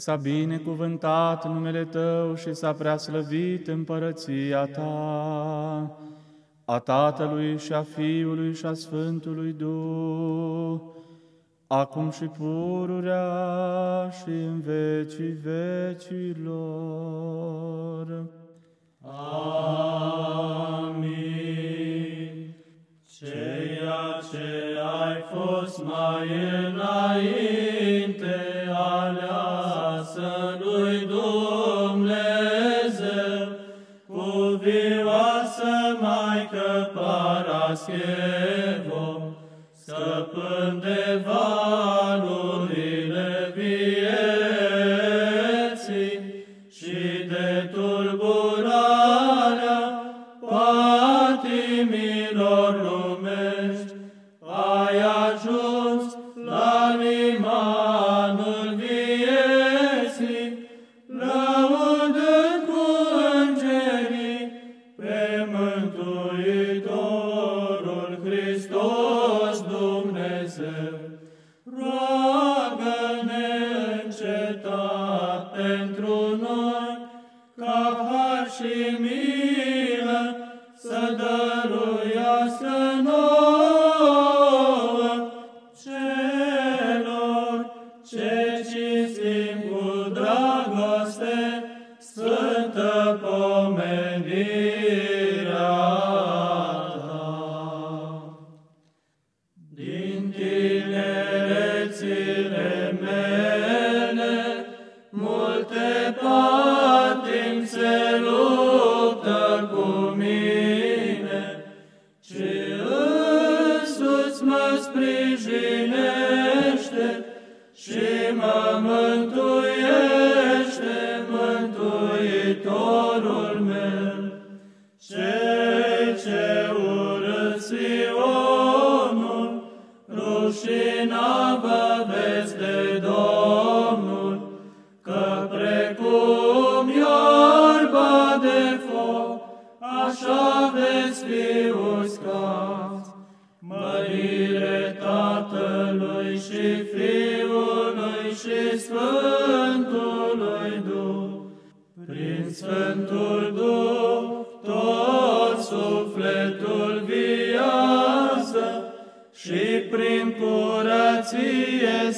s-a binecuvântat numele Tău și s-a preaslăvit împărăția Ta, a Tatălui și a Fiului și a Sfântului Duh, acum și pururea și în vecii vecilor. Amin. Ceea ce ai fost mai înainte aleasă lui Dumnezeu, cuvioasă Maică Paraschevo, stăpân de valurile și mă mântuiește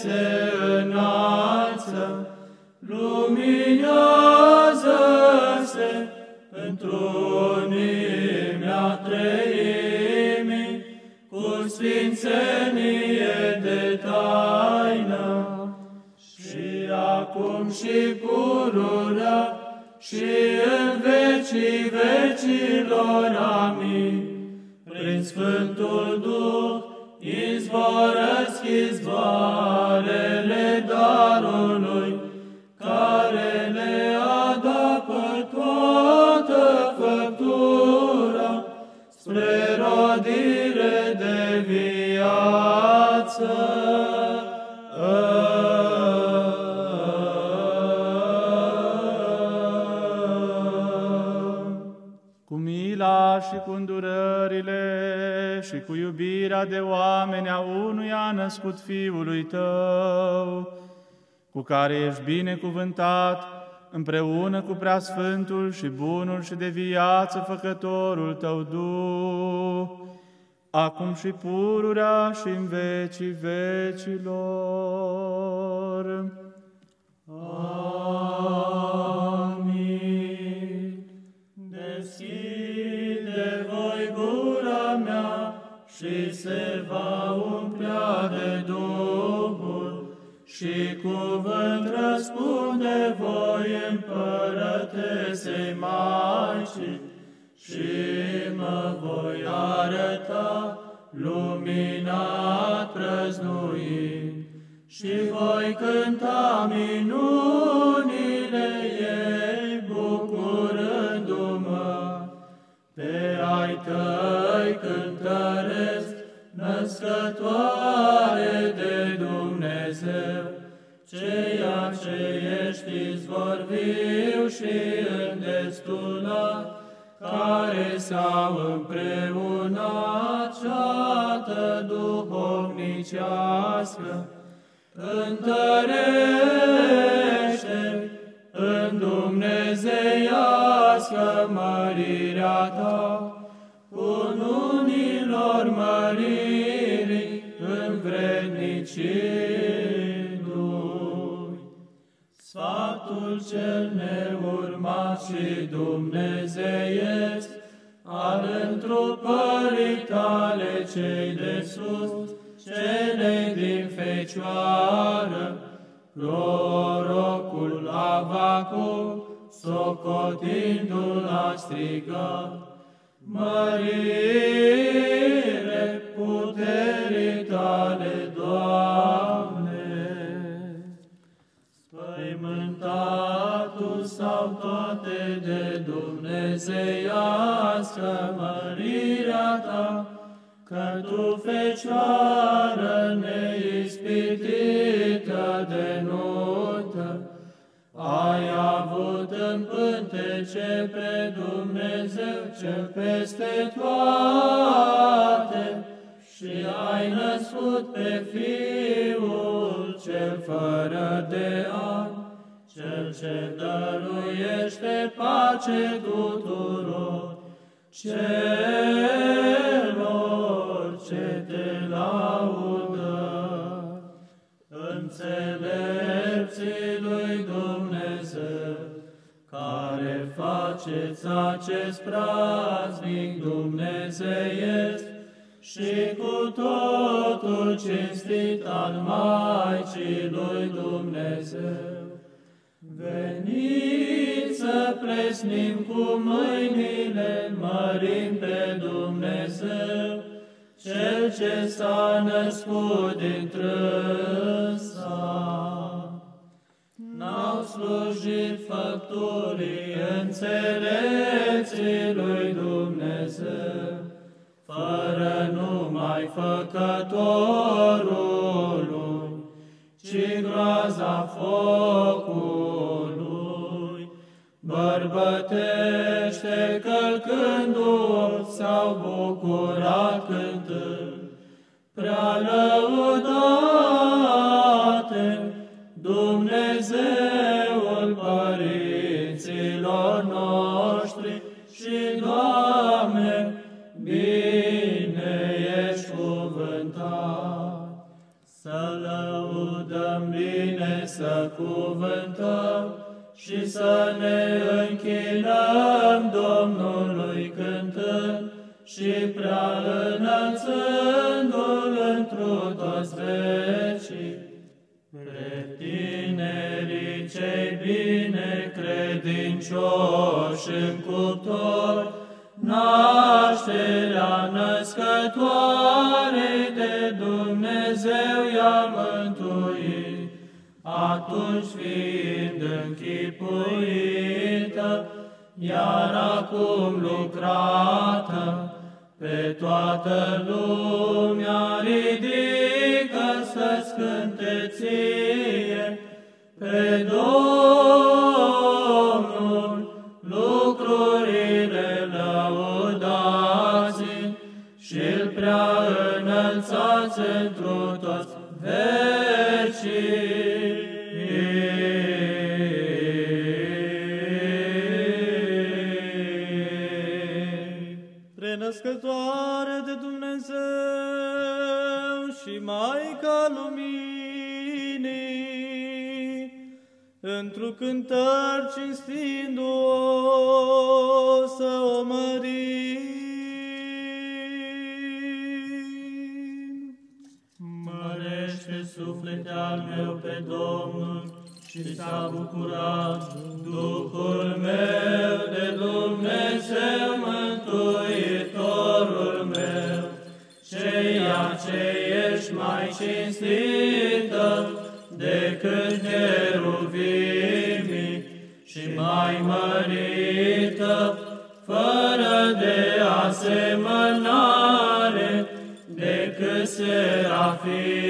se înalță, luminează-se întrunimea treimii, cu sfințenie de taină, și acum și pururea, și în vecii vecilor. Amin. Prin Sfântul Duh, izvorăsc izvoarele darului, care le adapă toată făptura, spre rodire de viață. cu mila și cu îndurările și cu iubirea de oameni a unuia născut Fiului Tău, cu care ești binecuvântat împreună cu Preasfântul și Bunul și de viață Făcătorul Tău Duh, acum și pururea și în vecii vecilor. Amin. Și se va umplea de Duhul și cuvânt răspunde voi împărătesei Maicii și mă voi arăta luminat prăznuind și voi cânta minunile născătoare de Dumnezeu, ceea ce ești izvor viu și îndestulat, care s-au împreunat ceată duhovnicească, întărește în dumnezeiască mărirea ta, unilor măririi în vrednicii lui. Sfatul cel neurmat și dumnezeiesc, al întrupării tale cei de sus, cele din Fecioară, prorocul Avacul, socotindu-l a strigat, Mărire puterii tale, Doamne! Spăimântatul sau toate de Dumnezeiască mărirea ta, că tu, Fecioară neispitită de avut în pântece pe Dumnezeu cel peste toate și ai născut pe Fiul cel fără de an, cel ce dăruiește pace tuturor celor ce faceți acest praznic dumnezeiesc și cu totul cinstit al Maicii lui Dumnezeu. Veniți să presnim cu mâinile, mărim pe Dumnezeu, Cel ce s-a născut din trânsa. Slujit făpturii înțelepții lui Dumnezeu, fără numai făcătorului, ci groaza focului. Bărbătește călcându s-au bucurat cântând, prea lăudate să cuvântăm și să ne închinăm Domnului cântând și prea înălțându-L întru toți vecii. Pre tinerii cei bine credincioși în cuptor, nașterea născătoare de Dumnezeu i-a mântuit, atunci fiind închipuită, iar acum lucrată, pe toată lumea ridică să-ți cânte ție, pe Domnul într-o cântări cinstindu-o să o mărim. Mărește suflete al meu pe Domnul și s-a bucurat Duhul meu de Dumnezeu Mântuitorul meu, ceea ce ești mai cinstită asemănare decât serafimii,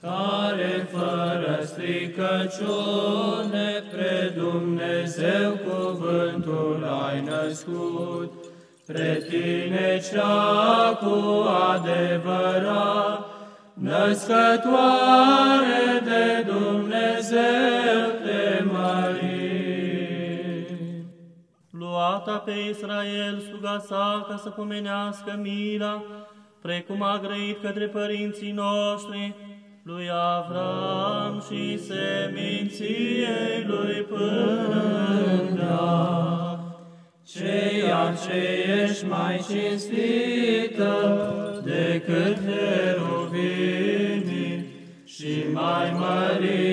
care fără stricăciune pre Dumnezeu cuvântul ai născut, pre tine cea cu adevărat, născătoare de Dumnezeu luat pe Israel sluga sa ca să pomenească mila, precum a grăit către părinții noștri, lui Avram și seminției lui până Ceea ce ești mai cinstită decât heruvimii și mai mărită,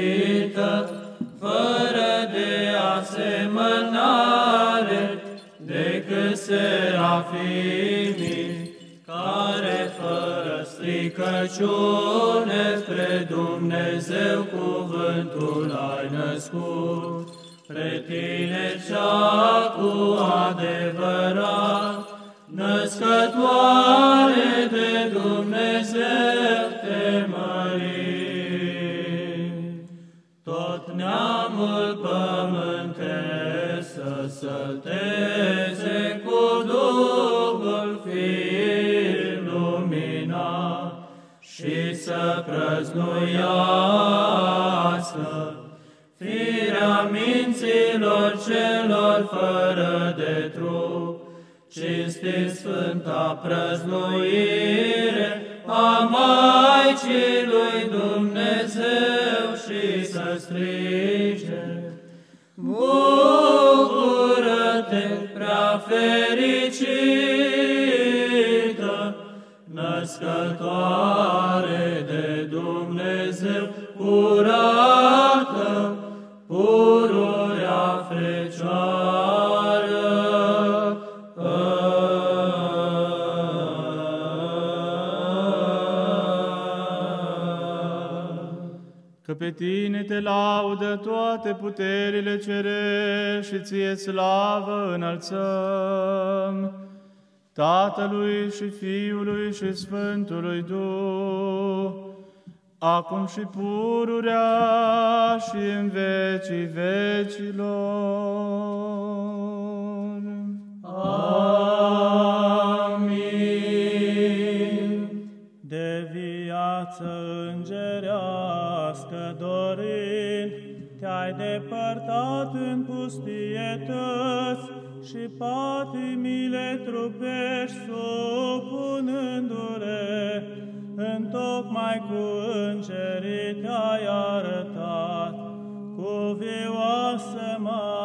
serafimii, care fără stricăciune spre Dumnezeu cuvântul ai născut. Pre tine cea cu adevărat, născătoare pra toate puterile cerești și ție slavă înălțăm, Tatălui și Fiului și Sfântului Duh, acum și pururea și în vecii vecilor. Amin. Te-ai depărtat în pustietăți și patimile trupești supunându-le, întocmai cu îngerii te-ai arătat, cuvioasă Maică Parascheva.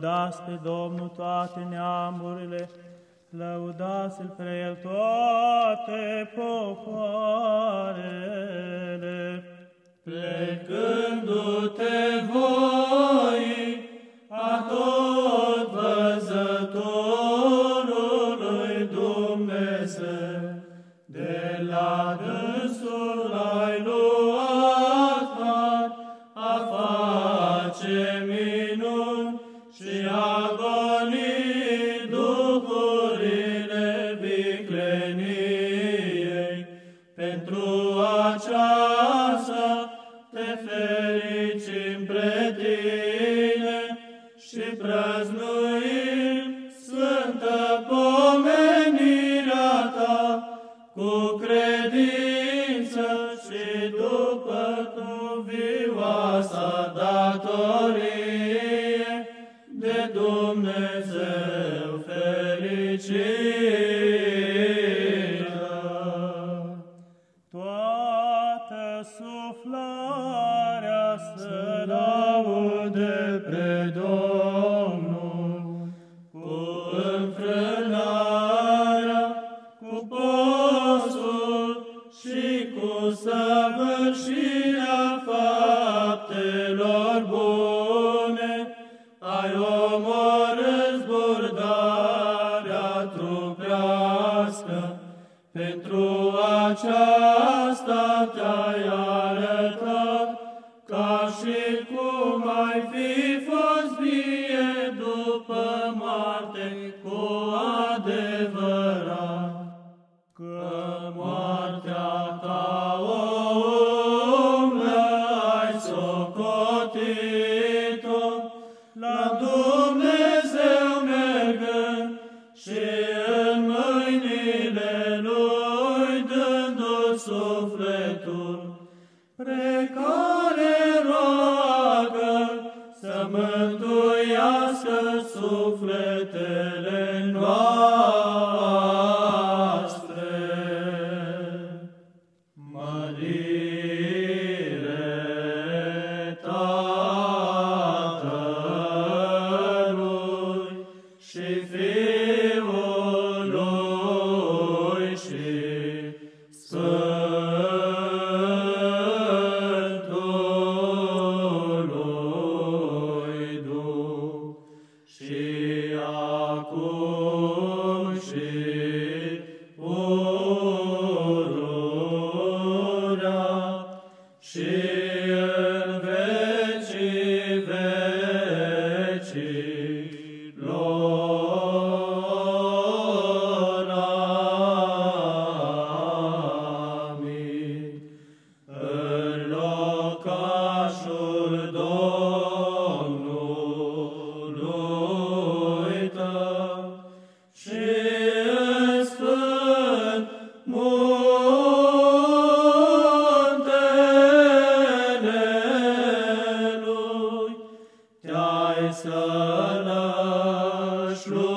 Lăudați pe Domnul toate neamurile, lăudați-L pe El toate popoarele. Plecându-te voi, cu credință și după tu vioasa datorie.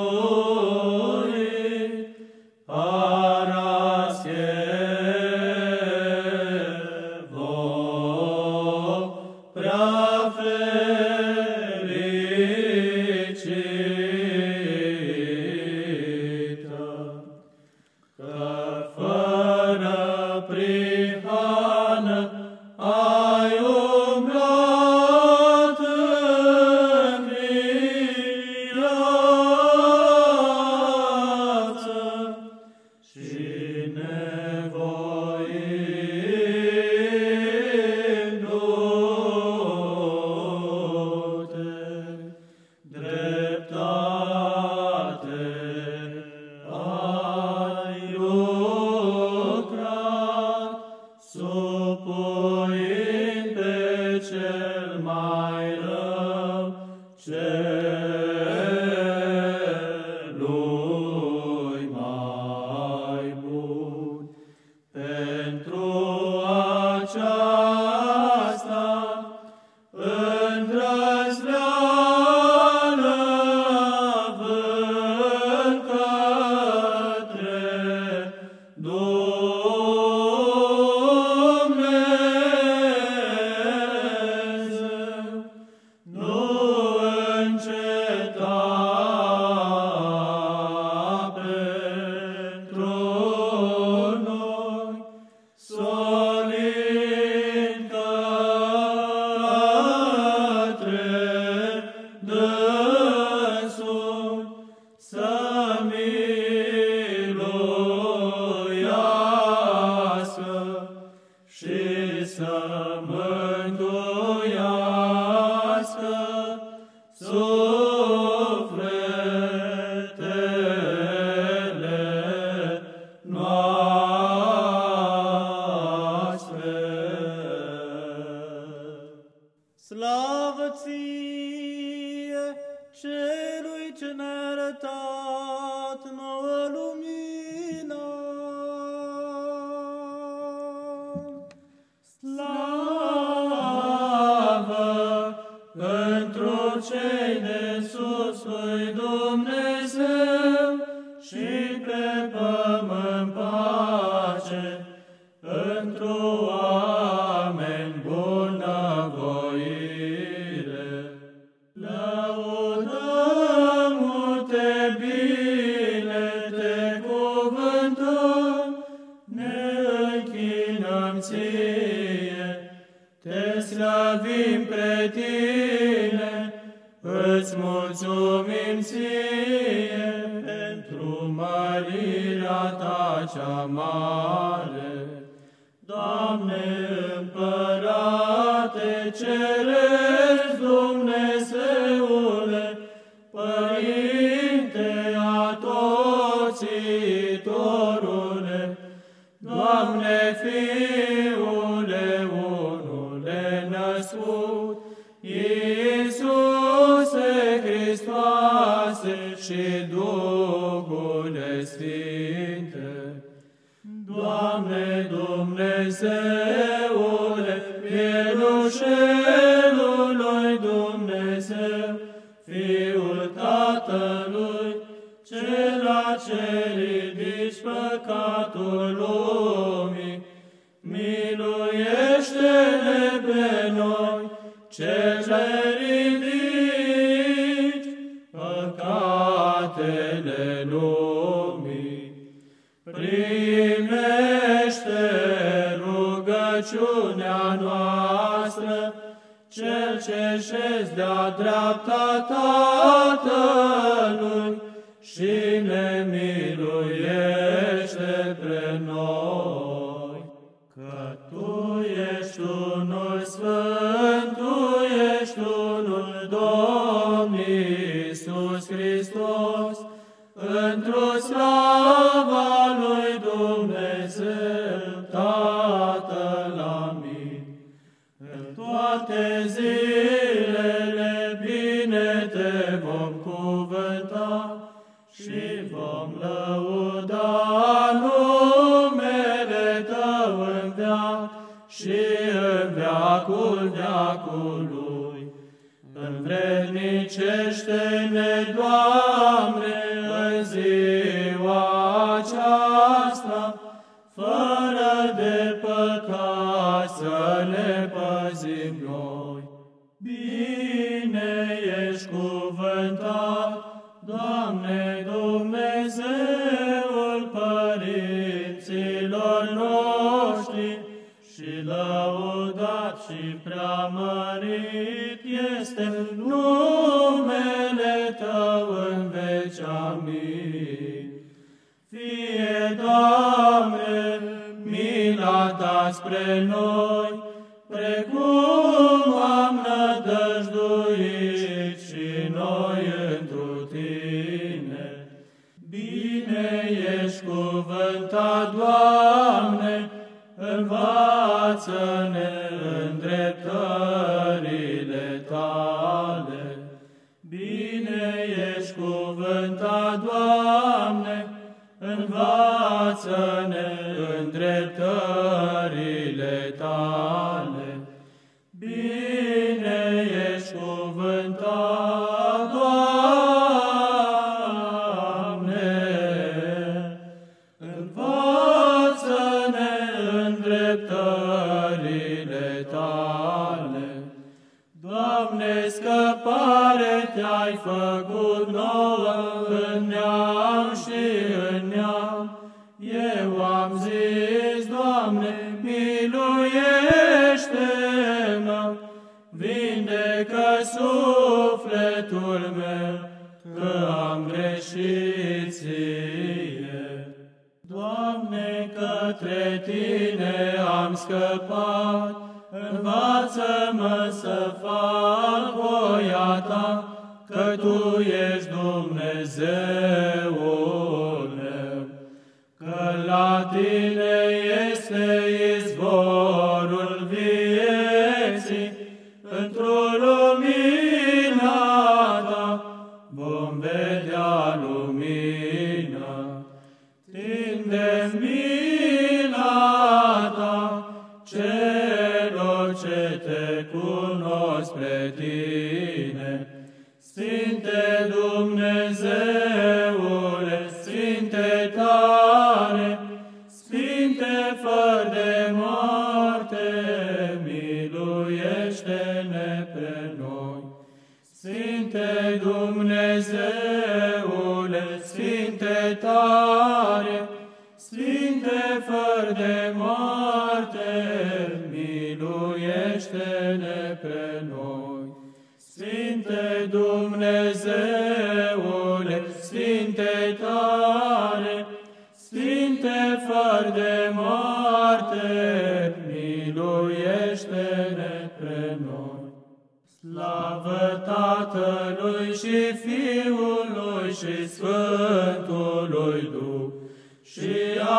Oh. Doamne Dumnezeu, dreapta Tatălui și ne miluiește pre noi, că Tu ești unul sfânt, Tu ești unul Domn Iisus Hristos, într-o slava lui Dumnezeu Tatăl, amin. În toate zile, Miluiește-ne, Doamne, în ziua aceasta, fără de păcat să ne păzim noi. Bine ești cuvântat, Doamne Dumnezeul părinților noștri, și lăudat și preamărit este numele fie, Doamne, mila Ta spre noi, precum am nădăjduit și noi întru Tine. Bine ești cuvântat, Doamne, învață-ne Vater. Sfinte fără de moarte, miluiește-ne pe noi. Slavă Tatălui și Fiului și Sfântului Duh, și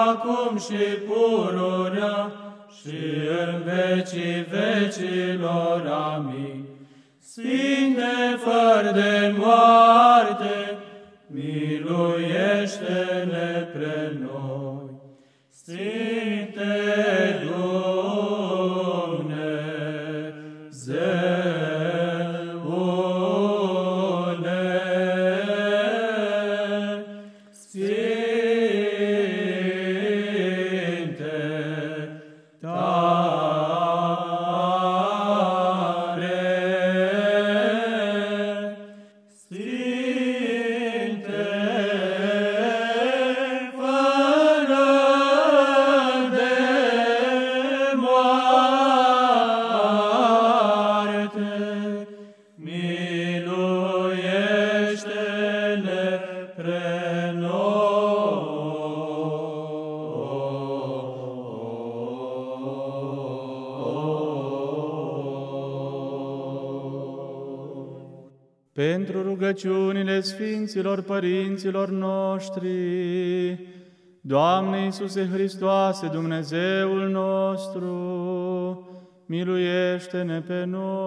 acum și pururea și în vecii vecilor. Amin. Sfinte fără de moarte, Sfinților Părinților noștri, Doamne Iisuse Hristoase, Dumnezeul nostru, miluiește-ne pe noi.